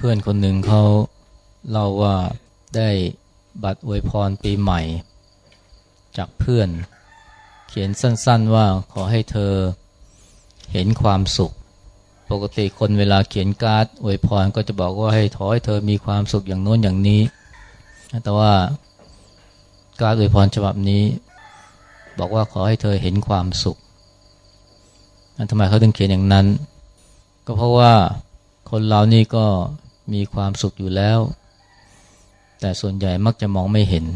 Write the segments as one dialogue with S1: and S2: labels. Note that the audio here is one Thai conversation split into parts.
S1: เพื่อนคนหนึ่งเขาเล่าว่าได้บัตรอวยพรปีใหม่ จากเพื่อน เขียนสั้นๆว่าขอให้เธอเห็นความสุข ปกติคนเวลาเขียนการ์ดอวยพรก็จะบอกว่าให้ขอให้เธอมีความสุขอย่างโน้นอย่างนี้ แต่ว่าการ์ดอวยพรฉบับนี้ บอกว่าขอให้เธอเห็นความสุขทำไมเขาถึงเขียนอย่างนั้น ก็เพราะว่าคนเรานี่ก็ มีความสุขอยู่แล้ว แต่ส่วนใหญ่มักจะมองไม่เห็น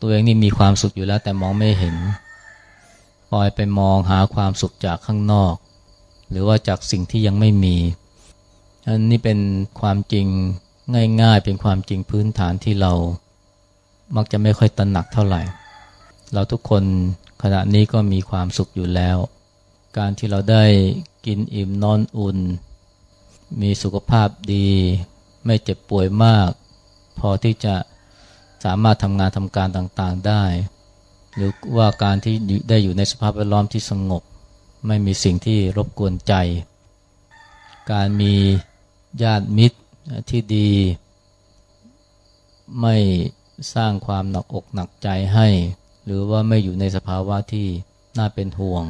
S1: ตัวเองนี่มีความสุขอยู่แล้วแต่มองไม่เห็นปล่อยไปมองหาความสุขจากข้างนอก หรือว่าจากสิ่งที่ยังไม่มีอันนี้เป็นความจริงง่ายๆ เป็นความจริงพื้นฐานที่เรา มักจะไม่ค่อยตระหนักเท่าไหร่ เราทุกคนขณะนี้ก็มีความสุขอยู่แล้ว การที่เราได้กินอิ่มนอนอุ่น มีสุขภาพดี ไม่เจ็บป่วยมาก พอที่จะสามารถทำงานทำการต่างๆได้ หรือว่าการที่ได้อยู่ในสภาพแวดล้อมที่สงบ ไม่มีสิ่งที่รบกวนใจ การมีญาติมิตรที่ดี ไม่สร้างความหนักอกหนักใจให้ หรือว่าไม่อยู่ในสภาวะที่น่าเป็นห่วง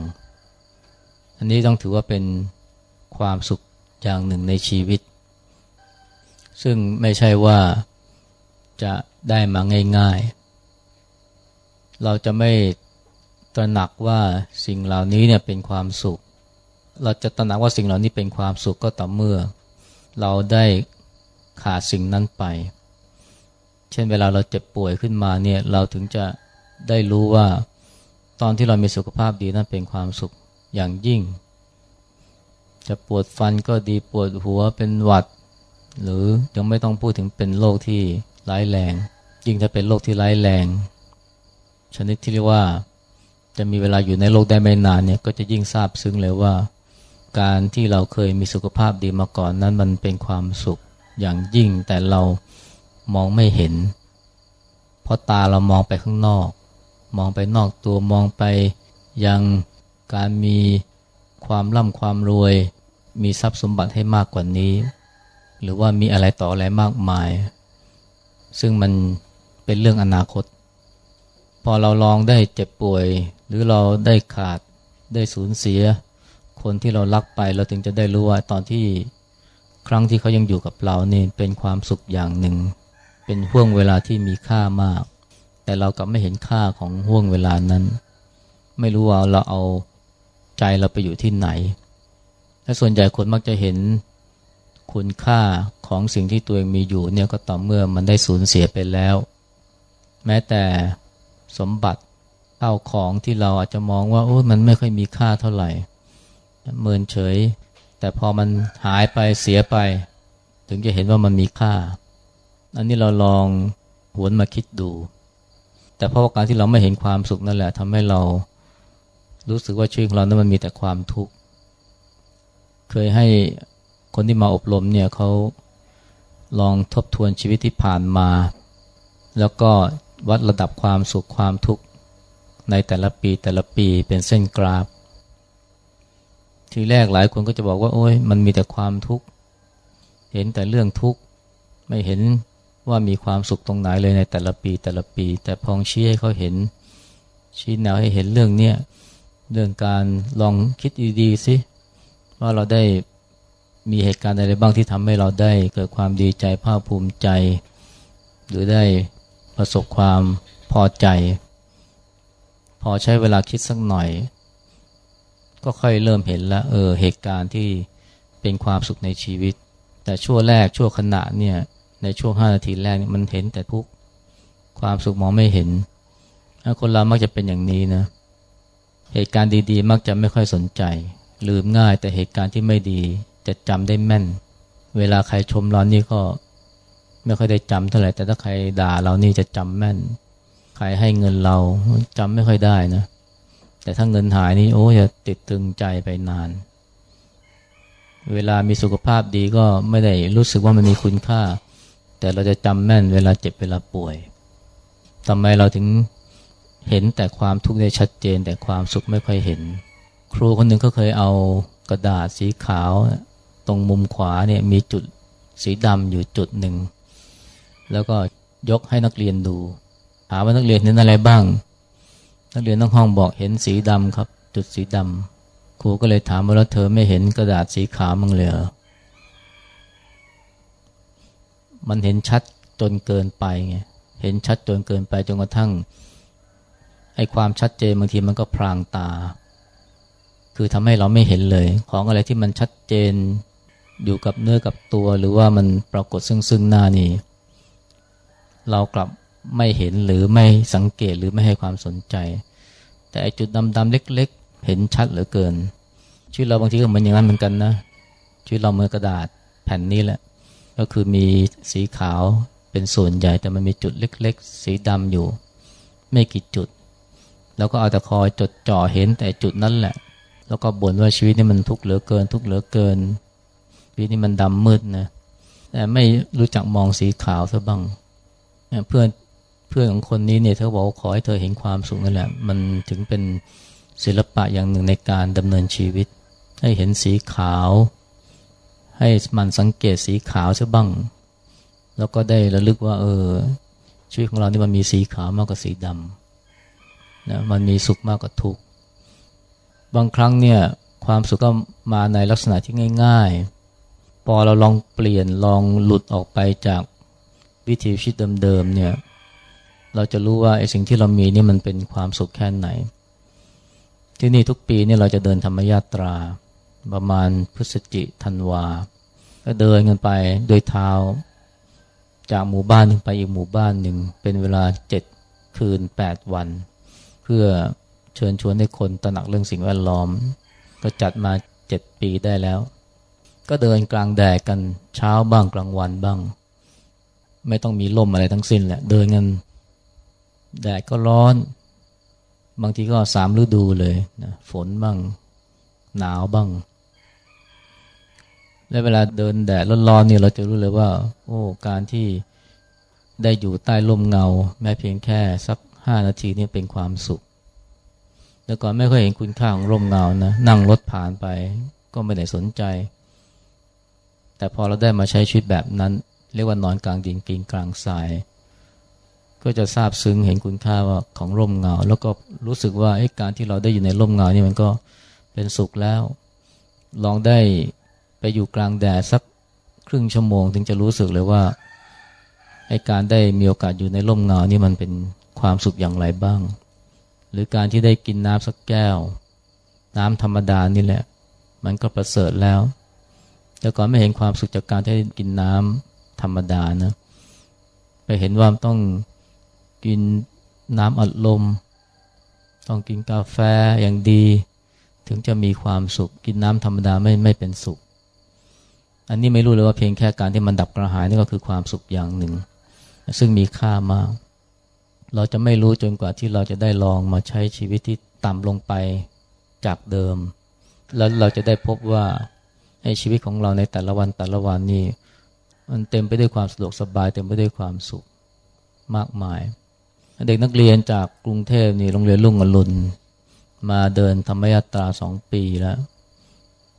S1: อันนี้ต้องถือว่าเป็นความสุข อย่างหนึ่งในชีวิต ซึ่งไม่ใช่ว่าจะได้มาง่าย ๆ เราจะไม่ตระหนักว่าสิ่งเหล่านี้เนี่ยเป็นความสุข เราจะตระหนักว่าสิ่งเหล่านี้เป็นความสุขก็ต่อเมื่อ เราได้ขาดสิ่งนั้นไป เช่นเวลาเราเจ็บป่วยขึ้นมาเนี่ยเราถึงจะได้รู้ว่า ตอนที่เรามีสุขภาพดีนั้นเป็นความสุขอย่างยิ่ง จะปวดฟันก็ดีปวดหัวเป็นหวัด หรือยังไม่ต้องพูดถึงเป็นโรคที่ร้ายแรง ยิ่งถ้าเป็นโรคที่ร้ายแรง ชนิดที่เรียกว่าจะมีเวลาอยู่ในโลกได้ไม่นานเนี่ยก็จะยิ่งทราบซึ้งเลยว่า การที่เราเคยมีสุขภาพดีมาก่อนนั้นมันเป็นความสุขอย่างยิ่งแต่เรามองไม่เห็น เพราะตาเรามองไปข้างนอก มองไปนอกตัวมองไปยังการมีความร่ำความรวย มีทรัพย์สมบัติให้มากกว่านี้ หรือว่ามีอะไรต่ออะไรมากมาย ซึ่งมันเป็นเรื่องอนาคต พอเราลองได้เจ็บป่วย หรือเราได้ขาดได้สูญเสีย คนที่เรารักไปเราถึงจะได้รู้ว่าตอนที่ครั้งที่เขายังอยู่กับเรานี่เป็นความสุขอย่างหนึ่ง เป็นห่วงเวลาที่มีค่ามาก แต่เรากลับไม่เห็นค่าของห่วงเวลานั้น ไม่รู้ว่าเราเอาใจเราไปอยู่ที่ไหน และส่วนใหญ่คนมักจะเห็นคุณค่าของสิ่งที่ตัวเองมีอยู่เนี่ยก็ต่อเมื่อมันได้สูญเสียไปแล้ว แม้แต่สมบัติเต้าของที่เราอาจจะมองว่าโอ้มันไม่ค่อยมีค่าเท่าไหร่เมินเฉย แต่พอมันหายไปเสียไป ถึงจะเห็นว่ามันมีค่า อันนี้เราลองหวนมาคิดดู แต่เพราะว่าการที่เราไม่เห็นความสุขนั่นแหละทำให้เรารู้สึกว่าชีวิตของเรานั้นมันมีแต่ความทุกข์ เคยให้คนที่มาอบรมเนี่ยเขาลองทบทวนชีวิตที่ผ่านมา แล้วก็วัดระดับความสุขความทุกข์ในแต่ละปีแต่ละปีเป็นเส้นกราฟ ทีแรกหลายคนก็จะบอกว่าโอ้ยมันมีแต่ความทุกข์ เห็นแต่เรื่องทุกข์ไม่เห็นว่ามีความสุขตรงไหนเลยในแต่ละปีแต่ละปี แต่พองชี้ให้เขาเห็นชี้แนวให้เห็นเรื่องเนี้ยเรื่องการลองคิดดีๆสิ ว่าเราได้มีเหตุการณ์อะไรบ้างที่ทำให้เราได้เกิดความดีใจภาคภูมิใจ หรือได้ประสบความพอใจ พอใช้เวลาคิดสักหน่อย ก็ค่อยเริ่มเห็นแล้วเออเหตุการณ์ที่เป็นความสุขในชีวิต แต่ชั่วแรกชั่วขณะเนี่ยในช่วงห้านาทีแรกมันเห็นแต่ทุกความสุขมองไม่เห็นคนเรามักจะเป็นอย่างนี้นะเหตุการณ์ดีๆ มักจะไม่ค่อยสนใจ ลืมง่ายแต่เหตุการณ์ที่ไม่ดีจะจำได้แม่น เวลาใครชมเรานี่ก็ไม่ค่อยได้จำเท่าไหร่แต่ถ้าใครด่าเรานี่จะจำแม่น ใครให้เงินเราจำไม่ค่อยได้นะ แต่ถ้าเงินหายนี่โอ้จะติดตึงใจไปนาน เวลามีสุขภาพดีก็ไม่ได้รู้สึกว่ามันมีคุณค่า แต่เราจะจำแม่นเวลาเจ็บเวลาป่วยทำไมเราถึงเห็นแต่ความทุกข์ได้ชัดเจน แต่ความสุขไม่ค่อยเห็น ครูคนหนึ่งก็เคยเอากระดาษสีขาว ตรงมุมขวาเนี่ยมีจุดสีดำอยู่จุดหนึ่ง แล้วก็ยกให้นักเรียนดู ถามว่านักเรียนเห็นอะไรบ้าง นักเรียนทั้งห้องบอกเห็นสีดำครับ จุดสีดำครูก็เลยถามว่าแล้วเธอไม่เห็นกระดาษสีขาวมั้งเลยเหรอมันเห็นชัดจนเกินไปไงเห็นชัดจนเกินไปจนกระทั่งไอความชัดเจนบางทีมันก็พรางตา คือทำให้เราไม่เห็นเลย ของอะไรที่มันชัดเจนอยู่กับเนื้อกับตัว หรือว่ามันปรากฏซึ่งซึ่งหน้านี่เรากลับไม่เห็นหรือไม่สังเกตหรือไม่ให้ความสนใจ แต่จุดดำๆเล็ก ๆ เห็นชัดเหลือเกินชีวิตเราบางทีก็เหมือนอย่างนั้นเหมือนกันนะชีวิตเราเหมือนกระดาษแผ่นนี้แหละ ก็คือมีสีขาวเป็นส่วนใหญ่แต่มันมีจุดเล็ก ๆ สีดำอยู่ ไม่กี่จุด แล้วก็เอาแต่คอยจดจ่อเห็นแต่จุดนั้นแหละ แล้วก็บ่นว่าชีวิตนี้มันทุกข์เหลือเกิน ทุกข์เหลือเกินชีวิตนี้มันดำมืดนะแต่ไม่รู้จักมองสีขาวซะบ้างเพื่อนเพื่อนของคนนี้เนี่ยเธอบอกขอให้เธอเห็นความสุขนั่นแหละ มันถึงเป็นศิลปะอย่างหนึ่งในการดำเนินชีวิต ให้เห็นสีขาว ให้มันสังเกตสีขาวซะบ้าง แล้วก็ได้ระลึกว่า เออ ชีวิตของเรานี่มันมีสีขาวมากกว่าสีดำนะมันมีสุขมากกว่าทุกข์ บางครั้งเนี่ยความสุขก็มาในลักษณะที่ง่าย ๆ พอเราลองเปลี่ยนลองหลุดออกไปจากวิถีชีวิตเดิมๆเนี่ยเราจะรู้ว่าไอ้สิ่งที่เรามีนี่มันเป็นความสุขแค่ไหน ที่นี่ทุกปีเนี่ยเราจะเดินธรรมยาตรา ประมาณพฤศจิธันวา ก็เดินกันไปโดยเท้า จากหมู่บ้านหนึ่งไปอีกหมู่บ้านหนึ่งเป็นเวลาเจ็ดคืนแปดวัน เพื่อ ชิญชวนให้คนตระหนักเรื่องสิ่งแวดล้อม ก็จัดมาเจ็ดปีได้แล้ว ก็เดินกลางแดดกันเช้าบ้างกลางวันบ้าง ไม่ต้องมีลมอะไรทั้งสิ้นแหละเดินกันแดดก็ร้อน บางทีก็สามฤดูเลยนะฝนบ้างหนาวบ้าง และเวลาเดินแดดร้อนๆเนี่ยเราจะรู้เลยว่า โอ้การที่ได้อยู่ใต้ร่มเงา แม้เพียงแค่สักห้านาทีนี่เป็นความสุข แต่ก่อนไม่เคยเห็นคุณค่าของร่มเงานะนั่งรถผ่านไปก็ไม่ได้สนใจ แต่พอเราได้มาใช้ชีวิตแบบนั้น เรียกว่านอนกลางดินกินกลางทราย ก็จะทราบซึ้งเห็นคุณค่าว่าของร่มเงา แล้วก็รู้สึกว่าการที่เราได้อยู่ในร่มเงานี่มันก็เป็นสุขแล้ว ลองได้ไปอยู่กลางแดดสักครึ่งชั่วโมง ถึงจะรู้สึกเลยว่าไอการได้มีโอกาสอยู่ในร่มเงานี่มันเป็นความสุขอย่างไรบ้าง หรือการที่ได้กินน้ำสักแก้ว น้ำธรรมดานี่แหละ มันก็ประเสริฐแล้ว แต่ก่อนไม่เห็นความสุขจากการที่กินน้ำธรรมดานะไปเห็นว่าต้องกินน้ำอัดลม ต้องกินกาแฟอย่างดี ถึงจะมีความสุข กินน้ำธรรมดาไม่ไม่เป็นสุข อันนี้ไม่รู้เลยว่าเพียงแค่การที่มันดับกระหายนี่ก็คือความสุขอย่างหนึ่ง ซึ่งมีค่ามาก เราจะไม่รู้จนกว่าที่เราจะได้ลองมาใช้ชีวิตที่ต่ำลงไปจากเดิม แล้วเราจะได้พบว่าให้ชีวิตของเราในแต่ละวันแต่ละวันนี่มันเต็มไปด้วยความสะดวกสบาย เต็มไปด้วยความสุขมากมาย เด็กนักเรียนจากกรุงเทพนี่โรงเรียนลุ่งอรุณมาเดินธรรมยาตราสองปีแล้ว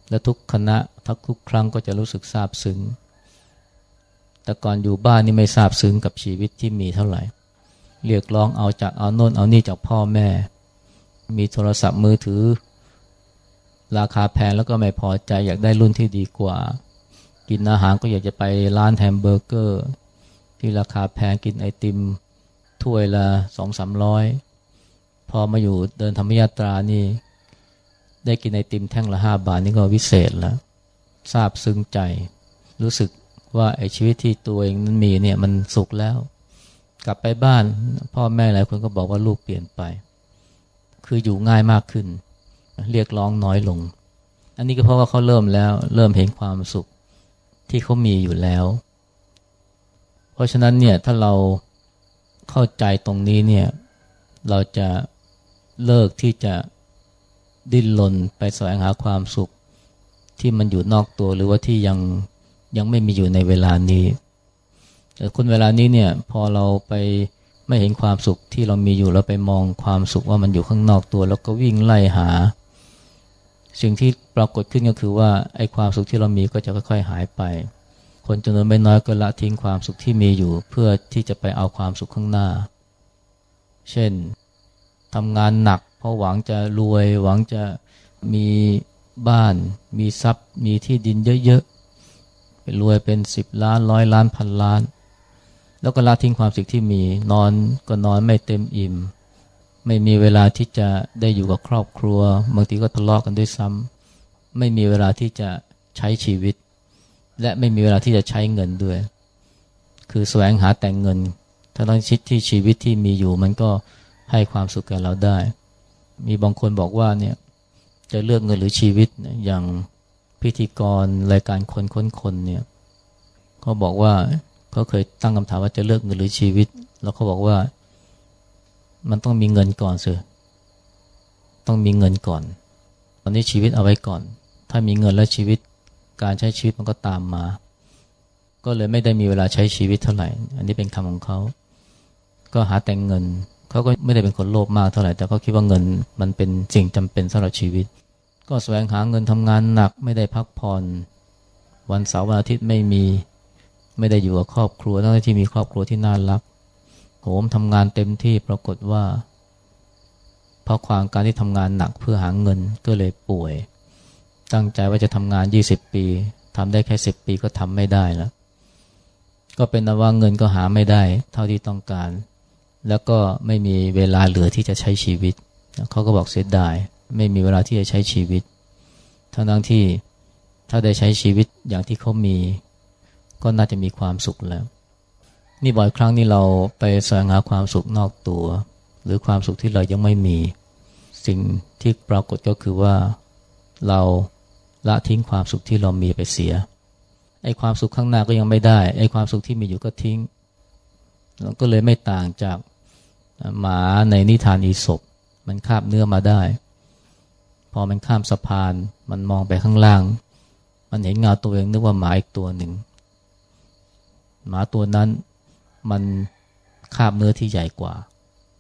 S1: และทุกคณะทักทุกครั้งก็จะรู้สึกซาบซึ้งแต่ก่อนอยู่บ้านนี่ไม่ซาบซึ้งกับชีวิตที่มีเท่าไหร่ เรียกร้องเอาจากเอาโน่นเอานี่จากพ่อแม่ มีโทรศัพท์มือถือ ราคาแพงแล้วก็ไม่พอใจอยากได้รุ่นที่ดีกว่า กินอาหารก็อยากจะไปร้านแฮมเบอร์เกอร์ ที่ราคาแพงกินไอติม ถ้วยละสองสามร้อยพอมาอยู่เดินธรรมยาตรานี่ ได้กินไอติมแท่งละห้าบาทนี่ก็วิเศษแล้วทราบซึ้งใจ รู้สึกว่าไอชีวิตที่ตัวเองนั้นมีเนี่ยมันสุขแล้ว กลับไปบ้าน พ่อแม่หลายคนก็บอกว่าลูกเปลี่ยนไป คืออยู่ง่ายมากขึ้น เรียกร้องน้อยลง อันนี้ก็เพราะว่าเขาเริ่มแล้วเริ่มเห็นความสุขที่เขามีอยู่แล้ว เพราะฉะนั้นเนี่ยถ้าเราเข้าใจตรงนี้เนี่ยเราจะเลิกที่จะดิ้นรนไปแสวงหาความสุขที่มันอยู่นอกตัวหรือว่าที่ยังยังไม่มีอยู่ในเวลานี้ คนเวลานี้เนี่ยพอเราไปไม่เห็นความสุขที่เรามีอยู่เราไปมองความสุขว่ามันอยู่ข้างนอกตัว แล้วก็วิ่งไล่หา สิ่งที่ปรากฏขึ้นก็คือว่าไอ้ความสุขที่เรามีก็จะค่อยๆหายไป คนจำนวนไม่น้อยก็ละทิ้งความสุขที่มีอยู่ เพื่อที่จะไปเอาความสุขข้างหน้า เช่นทำงานหนัก เพราะหวังจะรวย หวังจะมีบ้าน มีทรัพย์ มีที่ดินเยอะๆไปรวยเป็นสิบล้านร้อยล้านพันล้าน แล้วก็ละทิ้งความสุขที่มีนอนก็นอนไม่เต็มอิ่ม ไม่มีเวลาที่จะได้อยู่กับครอบครัว บางทีก็ทะเลาะกันด้วยซ้ำไม่มีเวลาที่จะใช้ชีวิต และไม่มีเวลาที่จะใช้เงินด้วย คือแสวงหาแต่งเงินทั้งชิดที่ชีวิตที่มีอยู่มันก็ให้ความสุขแก่เราได้ มีบางคนบอกว่าเนี่ยจะเลือกเงินหรือชีวิตอย่างพิธีกรรายการคนค้นคนเนี่ยเขาบอกว่า เขาเคยตั้งคำถามว่าจะเลือกเงินหรือชีวิต แล้วเขาบอกว่า มันต้องมีเงินก่อนสิต้องมีเงินก่อน ตอนนี้ชีวิตเอาไว้ก่อน ถ้ามีเงินแล้วชีวิตการใช้ชีวิตมันก็ตามมา ก็เลยไม่ได้มีเวลาใช้ชีวิตเท่าไหร่ อันนี้เป็นคำของเขาก็หาแต่งเงิน เขาก็ไม่ได้เป็นคนโลภมากเท่าไหร่ แต่เขาคิดว่าเงินมันเป็นสิ่งจำเป็นสำหรับชีวิต ก็แสวงหาเงินทำงานหนักไม่ได้พักผ่อน วันเสาร์วันอาทิตย์ไม่มี ไม่ได้อยู่กับครอบครัวทั้งที่มีครอบครัวที่น่ารักโหมทำงานเต็มที่ปรากฏว่าเพราะความการที่ทำงานหนักเพื่อหาเงินก็เลยป่วย ตั้งใจว่าจะทำงาน 20 ปีทำได้แค่ 10 ปีก็ทำไม่ได้แล้วก็เป็นว่าเงินก็หาไม่ได้ เท่าที่ต้องการ แล้วก็ไม่มีเวลาเหลือที่จะใช้ชีวิต เขาก็บอกเสียดาย ไม่มีเวลาที่จะใช้ชีวิตทั้งทั้งที่ถ้าได้ใช้ชีวิตอย่างที่เขามี ก็น่าจะมีความสุขแล้ว นี่บ่อยครั้งนี่เราไปแสวงหาความสุขนอกตัว หรือความสุขที่เรายังไม่มี สิ่งที่ปรากฏก็คือว่าเราละทิ้งความสุขที่เรามีไปเสียไอ้ความสุขข้างหน้าก็ยังไม่ได้ไอ้ความสุขที่มีอยู่ก็ทิ้งเราก็เลยไม่ต่างจากหมาในนิทานอีศบมันคาบเนื้อมาได้ พอมันข้ามสะพาน มันมองไปข้างล่าง มันเห็นเงาตัวเองนึกว่าหมาอีกตัวหนึ่ง หมาตัวนั้นมันคาบเนื้อที่ใหญ่กว่า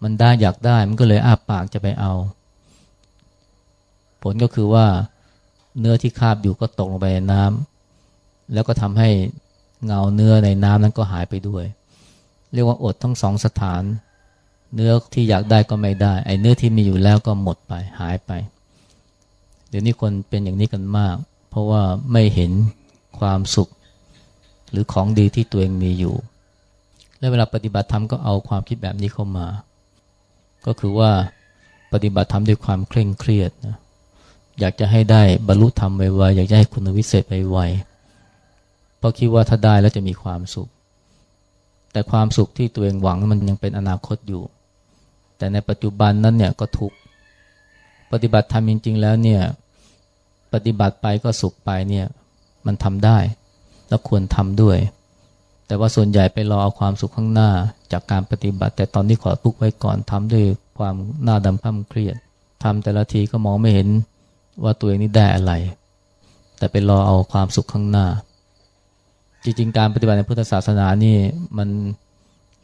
S1: มันได้อยากได้มันก็เลยอ้าปากจะไปเอา ผลก็คือว่าเนื้อที่คาบอยู่ก็ตกลงไปในน้ำแล้วก็ทำให้เงาเนื้อในน้ำนั้นก็หายไปด้วย เรียกว่าอดทั้งสองสถาน เนื้อที่อยากได้ก็ไม่ได้ ไอ้เนื้อที่มีอยู่แล้วก็หมดไปหายไป เดี๋ยวนี้คนเป็นอย่างนี้กันมาก เพราะว่าไม่เห็นความสุข หรือของดีที่ตัวเองมีอยู่ และเวลาปฏิบัติธรรมก็เอาความคิดแบบนี้เข้ามา ก็คือว่าปฏิบัติธรรมด้วยความเคร่งเครียดนะอยากจะให้ได้บรรลุธรรมไวๆอยากจะให้คุณวิเศษไวๆเพราะคิดว่าถ้าได้แล้วจะมีความสุข แต่ความสุขที่ตัวเองหวังมันยังเป็นอนาคตอยู่ แต่ในปัจจุบันนั้นเนี่ยก็ทุกปฏิบัติธรรมจริงๆแล้วเนี่ยปฏิบัติไปก็สุขไปเนี่ยมันทำได้ แล้วควรทำด้วย แต่ว่าส่วนใหญ่ไปรอเอาความสุขข้างหน้าจากการปฏิบัติ แต่ตอนนี้ขอทุกไว้ก่อนทำด้วยความหน้าดำข้าเครียดทำแต่ละทีก็มองไม่เห็นว่าตัวเองนี่ได้อะไร แต่ไปรอเอาความสุขข้างหน้า จริงๆ การปฏิบัติในพุทธศาสนานี่มัน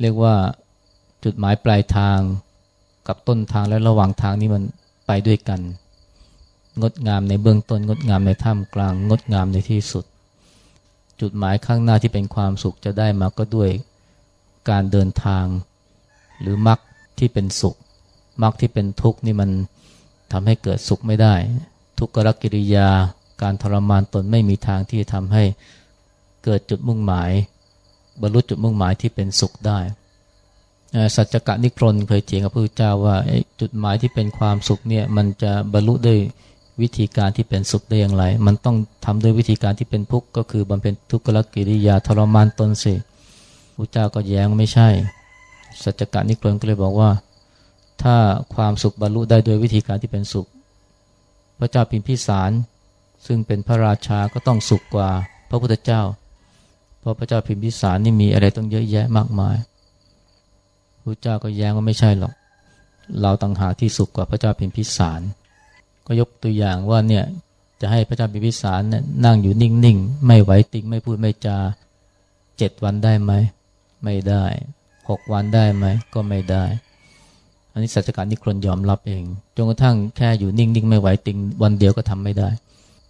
S1: เรียกว่าจุดหมายปลายทางกับต้นทางและระหว่างทางนี่มันไปด้วยกัน งดงามในเบื้องต้น งดงามในท่ามกลาง งดงามในที่สุด จุดหมายข้างหน้าที่เป็นความสุขจะได้มาก็ด้วยการเดินทาง หรือมรรคที่เป็นสุขมรรคที่เป็นทุกข์นี่มันทำให้เกิดสุขไม่ได้ ทุกขรกิริยาการทรมานตนไม่มีทางที่จะทำให้เกิดจุดมุ่งหมาย บรรลุจุดมุ่งหมายที่เป็นสุขได้สัจจกะนิครนเคยเถียงกับพระพุทธเจ้าว่าจุดหมายที่เป็นความสุขเนี่ยมันจะบรรลุด้วย วิธีการที่เป็นสุขได้อย่างไร มันต้องทำด้วยวิธีการที่เป็นทุกข์ก็คือบำเพ็ญทุกขลกิริยาทรมานตนสิพระเจ้าก็แย้งไม่ใช่ สัจจการนิกรนก็เลยบอกว่า ถ้าความสุขบรรลุได้โดยวิธีการที่เป็นสุข พระเจ้าพิมพิสาร ซึ่งเป็นพระราชาก็ต้องสุขกว่าพระพุทธเจ้า เพราะพระเจ้าพิมพิสารนี่มีอะไรต้องเยอะแยะมากมายพระเจ้าก็แย้งว่าไม่ใช่หรอก เราต่างหากที่สุขกว่าพระเจ้าพิมพิสาร ก็ยกตัวอย่างว่าเนี่ยจะให้พระเจ้าพิพิสารนั่งอยู่นิ่งๆ ไม่ไหวติงไม่พูดไม่จาเจ็ดวันได้ไหม ไม่ได้หกวันได้ไหม ก็ไม่ได้ อันนี้สัจการนิครนยอมรับเอง จนกระทั่งแค่อยู่นิ่งๆ ไม่ไหวติงวันเดียวก็ทำไม่ได้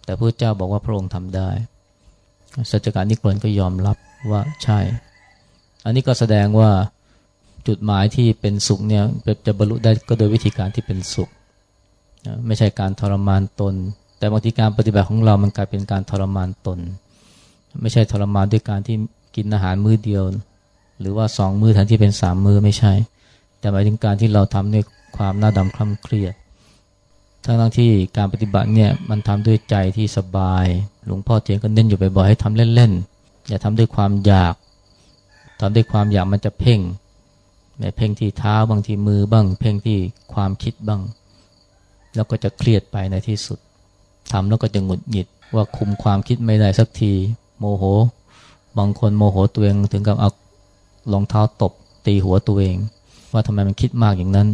S1: แต่พระเจ้าบอกว่าพระองค์ทำได้ สัจการนิครนก็ยอมรับว่าใช่ อันนี้ก็แสดงว่าจุดหมายที่เป็นสุขเนี่ยจะบรรลุได้ก็โดยวิธีการที่เป็นสุข ไม่ใช่การทรมานตน แต่บางทีการปฏิบัติของเรามันกลายเป็นการทรมานตน ไม่ใช่ทรมานด้วยการที่กินอาหารมื้อเดียว หรือว่าสองมื้อแทนที่เป็นสามมื้อไม่ใช่ แต่หมายถึงการที่เราทำด้วยความหน่าดำคล่ำเครียดทั้งทั้งที่การปฏิบัติเนี่ยมันทำด้วยใจที่สบาย หลวงพ่อเทียนก็เน้นอยู่บ่อยๆให้ทำเล่นๆอย่าทำด้วยความอยากทำด้วยความอยากมันจะเพ่งแม่เพ่งที่เท้าบางทีมือบ้าง เพ่งที่ความคิดบ้าง แล้วก็จะเครียดไปในที่สุดทำแล้วก็จะหงุดหงิดว่าคุมความคิดไม่ได้สักที โมโห บางคนโมโหตัวเองถึงกับเอารองเท้าตบตีหัวตัวเอง ว่าทำไมมันคิดมากอย่างนั้น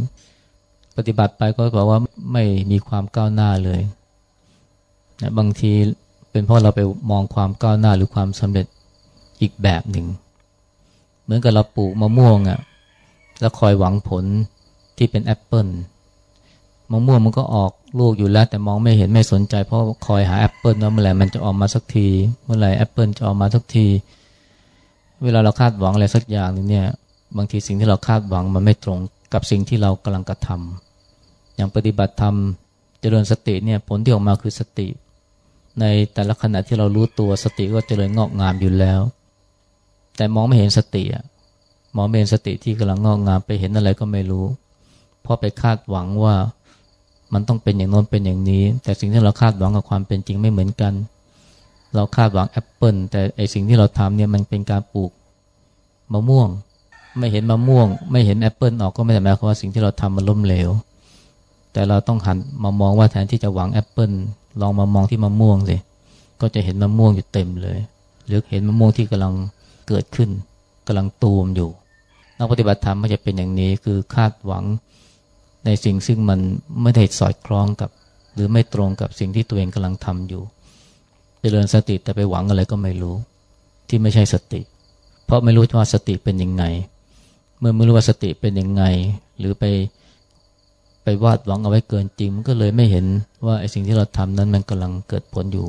S1: ปฏิบัติไปก็บอกว่าไม่มีความก้าวหน้าเลยนะบางทีเป็นเพราะเราไปมองความก้าวหน้าหรือความสำเร็จอีกแบบหนึ่ง เหมือนกับเราปลูกมะม่วงอะ่ะแล้วคอยหวังผลที่เป็นแอปเปิล มะม่วงมันก็ออกลูกอยู่แล้ว แต่มองไม่เห็นไม่สนใจ เพราะคอยหาแอปเปิลว่าเมื่อไหร่มันจะออกมาสักที เมื่อไหร่แอปเปิลจะออกมาสักที เวลาเราคาดหวังอะไรสักอย่างนึงเนี่ย บางทีสิ่งที่เราคาดหวังมันไม่ตรงกับสิ่งที่เรากำลังกระทำอย่างปฏิบัติธรรมเจริญสติเนี่ยผลที่ออกมาคือสติ ในแต่ละขณะที่เรารู้ตัวสติก็เจริญงอกงามอยู่แล้ว แต่มองไม่เห็นสติอะมองเมินสติที่กำลังงอกงามไปเห็นอะไรก็ไม่รู้เพราะไปคาดหวังว่า มันต้องเป็นอย่างโน้นเป็นอย่างนี้ แต่สิ่งที่เราคาดหวังกับความเป็นจริงไม่เหมือนกัน เราคาดหวังแอปเปิลแต่ไอสิ่งที่เราทำเนี่ยมันเป็นการปลูกมะม่วง ไม่เห็นมะม่วง ไม่เห็นแอปเปิลออกก็ไม่ได้หมายความว่าสิ่งที่เราทำมันล้มเหลว แต่เราต้องหันมามองว่าแทนที่จะหวังแอปเปิลลองมามองที่มะม่วงสิก็จะเห็นมะม่วงอยู่เต็มเลยหรือเห็นมะม่วงที่กำลังเกิดขึ้นกำลังตูมอยู่นักปฏิบัติธรรมไม่จะเป็นอย่างนี้คือคาดหวัง ในสิ่งซึ่งมันไม่ได้สอดคล้องกับ หรือไม่ตรงกับสิ่งที่ตัวเองกำลังทำอยู่เจริญสติแต่ไปหวังอะไรก็ไม่รู้ ที่ไม่ใช่สติ เพราะไม่รู้ว่าสติเป็นยังไง เมื่อไม่รู้ว่าสติเป็นยังไง หรือไปไปวาดหวังเอาไว้เกินจริงมันก็เลยไม่เห็นว่าไอ้สิ่งที่เราทำนั้นมันกำลังเกิดผลอยู่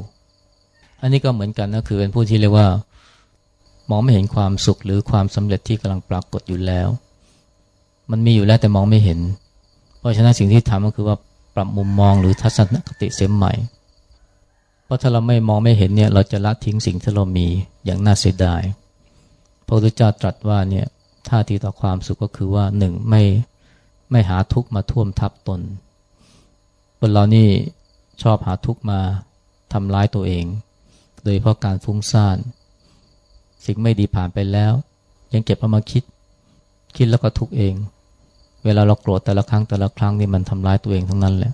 S1: อันนี้ก็เหมือนกันนะคือเป็นผู้ที่เรียกว่ามองไม่เห็นความสุขหรือความสำเร็จที่กำลังปรากฏอยู่แล้ว มันมีอยู่แล้วแต่มองไม่เห็น ราะฉะนั้นสิ่งที่ทำก็คือว่าปรับมุมมองหรือทัศนคติเสียใหม่ เพราะถ้าเราไม่มองไม่เห็นเนี่ยเราจะละทิ้งสิ่งที่เรามีอย่างน่าเสียดาย พระพุทธเจ้าตรัสว่าเนี่ยท่าทีต่อความสุขก็คือว่าหนึ่งไม่ไม่หาทุกข์มาท่วมทับตน คนเรานี่ชอบหาทุกข์มาทำร้ายตัวเอง โดยเพราะการฟุ้งซ่าน สิ่งไม่ดีผ่านไปแล้ว ยังเก็บเอามาคิด คิดแล้วก็ทุกเอง เวลาเราโกรธแต่ละครั้งแต่ละครั้งนี่มันทำร้ายตัวเองทั้งนั้นแหละ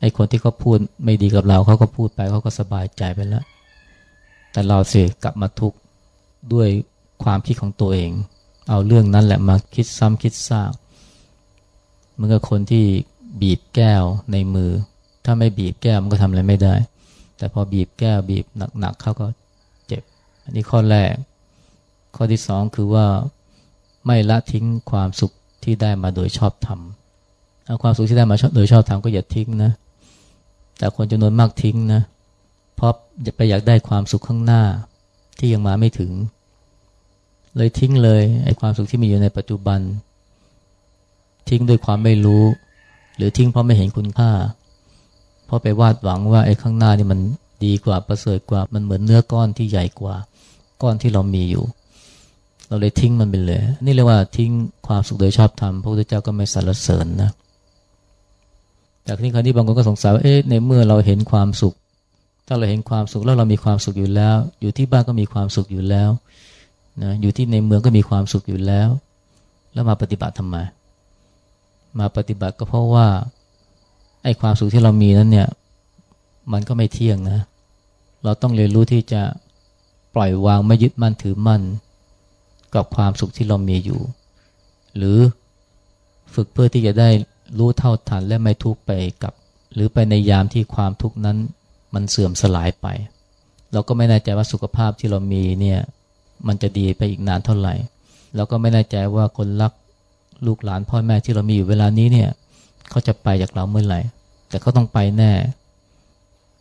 S1: ไอ้คนที่เขาพูดไม่ดีกับเราเขาก็พูดไปเขาก็สบายใจไปแล้ว แต่เราเสียกลับมาทุกข์ด้วยความคิดของตัวเอง เอาเรื่องนั้นแหละมาคิดซ้ำคิดซากเหมือนกับคนที่บีบแก้วในมือ ถ้าไม่บีบแก้วมันก็ทำอะไรไม่ได้ แต่พอบีบแก้วบีบหนักๆเขาก็เจ็บ อันนี้ข้อแรก ข้อที่สองคือว่าไม่ละทิ้งความสุข ที่ได้มาโดยชอบธรรมความสุขที่ได้มาโดยชอบธรรมก็อย่าทิ้งนะ แต่คนจำนวนมากทิ้งนะ เพราะไปอยากได้ความสุขข้างหน้าที่ยังมาไม่ถึง เลยทิ้งเลยไอ้ความสุขที่มีอยู่ในปัจจุบัน ทิ้งด้วยความไม่รู้ หรือทิ้งเพราะไม่เห็นคุณค่า เพราะไปวาดหวังว่าไอ้ข้างหน้านี่มันดีกว่าประเสริฐกว่ามันเหมือนเนื้อก้อนที่ใหญ่กว่า ก้อนที่เรามีอยู่ เราเลยทิ้งมันไปเลย นี่เรียกว่าทิ้งความสุขโดยชอบธรรมพระพุทธเจ้าก็ไม่สรรเสริญนะจากนี้คราวนี้บางคนก็สงสัยว่าเอ๊ะในเมื่อเราเห็นความสุข ถ้าเราเห็นความสุขแล้วเรามีความสุขอยู่แล้ว อยู่ที่บ้านก็มีความสุขอยู่แล้วนะอยู่ที่ในเมืองก็มีความสุขอยู่แล้ว แล้วมาปฏิบัติทำไมมาปฏิบัติก็เพราะว่าไอ้ความสุขที่เรามีนั้นเนี่ยมันก็ไม่เที่ยงนะ เราต้องเรียนรู้ที่จะปล่อยวางไม่ยึดมั่นถือมั่น กับความสุขที่เรามีอยู่ หรือฝึกเพื่อที่จะได้รู้เท่าทันและไม่ทุกข์ไปกับ หรือไปในยามที่ความทุกข์นั้นมันเสื่อมสลายไป เราก็ไม่แน่ใจว่าสุขภาพที่เรามีเนี่ยมันจะดีไปอีกนานเท่าไหร่เราก็ไม่แน่ใจว่าคนรักลูกหลานพ่อแม่ที่เรามีอยู่เวลานี้เนี่ยเขาจะไปจากเราเมื่อไหร่ แต่เขาต้องไปแน่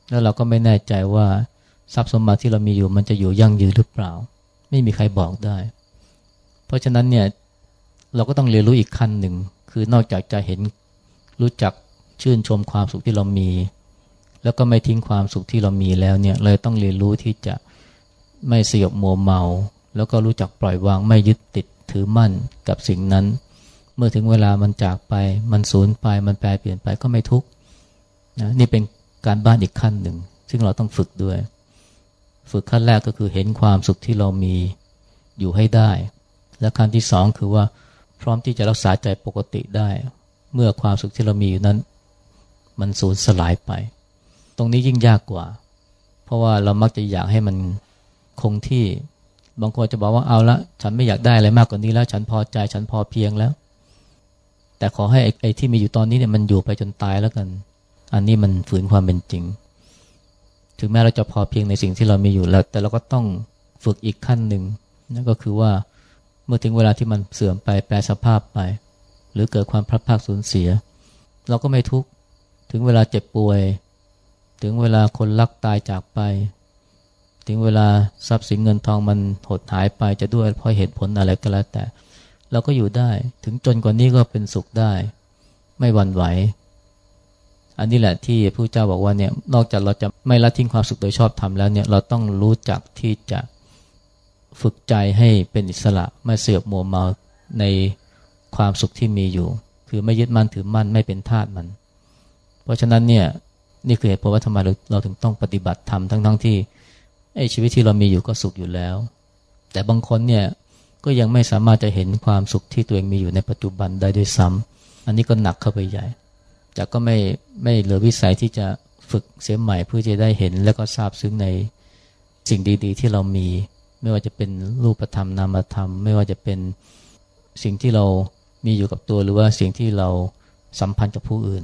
S1: แล้วเราก็ไม่แน่ใจว่าทรัพย์สมบัติที่เรามีอยู่มันจะอยู่ยั่งยืนหรือเปล่า ไม่มีใครบอกได้ เพราะฉะนั้นเนี่ยเราก็ต้องเรียนรู้อีกขั้นหนึ่ง คือนอกจากจะเห็นรู้จักชื่นชมความสุขที่เรามี แล้วก็ไม่ทิ้งความสุขที่เรามีแล้วเนี่ยเลยต้องเรียนรู้ที่จะไม่สยบมัวเมา แล้วก็รู้จักปล่อยวางไม่ยึดติดถือมั่นกับสิ่งนั้น เมื่อถึงเวลามันจากไป มันสูญไปมันแปรเปลี่ยนไปก็ไม่ทุกข์นะนี่เป็นการบ้านอีกขั้นหนึ่ง ซึ่งเราต้องฝึกด้วย ฝึกขั้นแรกก็คือเห็นความสุขที่เรามีอยู่ให้ได้ และขั้นที่สองคือว่าพร้อมที่จะรักษาใจปกติได้ เมื่อความสุขที่เรามีอยู่นั้น มันสูญสลายไป ตรงนี้ยิ่งยากกว่า เพราะว่าเรามักจะอยากให้มันคงที่ บางคนจะบอกว่าเอาละฉันไม่อยากได้อะไรมากกว่านี้แล้ว ฉันพอใจฉันพอเพียงแล้ว แต่ขอให้ไอ้ที่มีอยู่ตอนนี้เนี่ยมันอยู่ไปจนตายแล้วกัน อันนี้มันฝืนความเป็นจริง ถึงแม้เราจะพอเพียงในสิ่งที่เรามีอยู่แล้ว แต่เราก็ต้องฝึกอีกขั้นหนึ่งนั่นก็คือว่า เมื่อถึงเวลาที่มันเสื่อมไปแปลสภาพไป หรือเกิดความพลัดพรากสูญเสีย เราก็ไม่ทุกข์ถึงเวลาเจ็บป่วย ถึงเวลาคนรักตายจากไป ถึงเวลาทรัพย์สินเงินทองมันหดหายไปจะด้วยเพราะเหตุผลอะไรก็แล้วแต่ เราก็อยู่ได้ถึงจนกว่านี้ก็เป็นสุขได้ ไม่หวั่นไหว อันนี้แหละที่พระเจ้าบอกว่าเนี่ยนอกจากเราจะไม่ละทิ้งความสุขโดยชอบทำแล้วเนี่ยเราต้องรู้จักที่จะ ฝึกใจให้เป็นอิสระไม่เสือบมัวเมาในความสุขที่มีอยู่ คือไม่ยึดมั่นถือมั่นไม่เป็นทาสมัน เพราะฉะนั้นเนี่ยนี่คือเหตุผลว่าทำไมเราเราถึงต้องปฏิบัติธรรมทั้งๆทที่ไอ้ชีวิตที่เรามีอยู่ก็สุขอยู่แล้ว แต่บางคนเนี่ยก็ยังไม่สามารถจะเห็นความสุขที่ตัวเองมีอยู่ในปัจจุบันได้ด้วยซ้ำอันนี้ก็หนักเข้าไปใหญ่แต่ก็ไม่ไม่เหลือวิสัยที่จะฝึกเสียใหม่เพื่อจะได้เห็น แล้วก็ทราบซึ้งในสิ่งดี ๆ ที่เรามี ไม่ว่าจะเป็นรูปธรรมนามธรรม ไม่ว่าจะเป็นสิ่งที่เรามีอยู่กับตัวหรือว่าสิ่งที่เราสัมพันธ์กับผู้อื่น